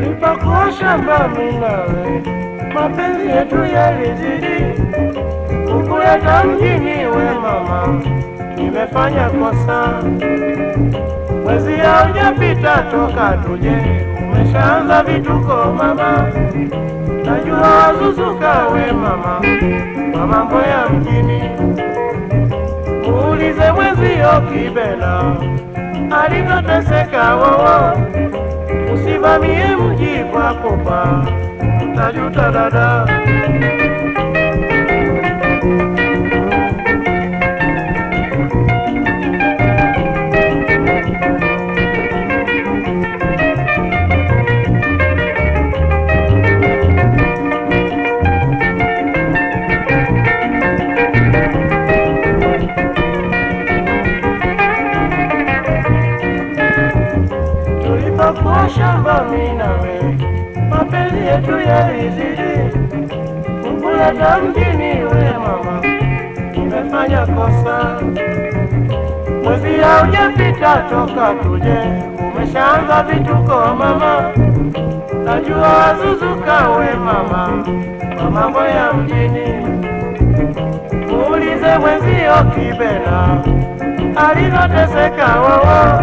Nilipokuwa shamba mimi nawe, mapenzi yetu yalizidi kukuleta mjini. We mama, nimefanya kosa, mwezi haujapita toka tuje, umeshaanza vituko mama, najua wazuzuka we mama, kwa mambo ya mjini. Muulize mwezio Kibena alivyoteseka wowo, usivamie mji kwa kopa, utajuta Tulipokuwa shamba mimi nawe, mapenzi yetu yalizidi. Kukuleta mjini. We mama, nimefanya kosa, mwezi haujapita toka tuje, umeshaanza vituko mama, najua wazuzuka we mama, kwa mambo ya mjini. Muulize mwenzio Kibena alivyoteseka wowo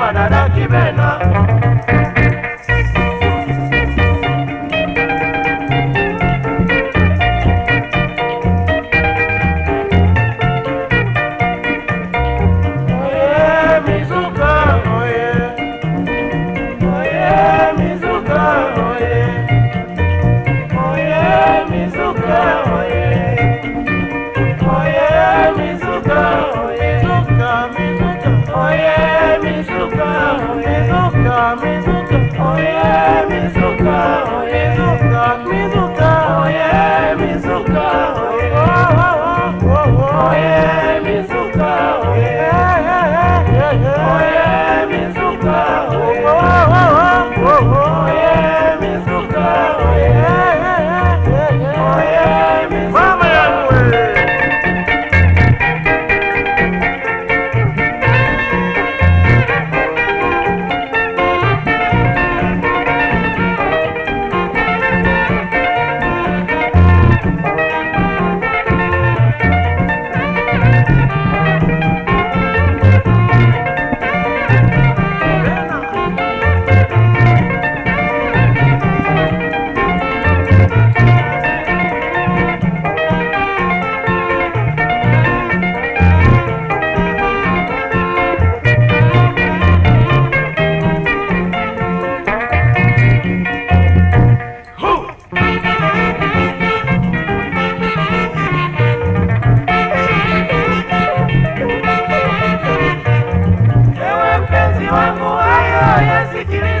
yasije yakakukuta nawe kama dada Kibena. promise. Yeah.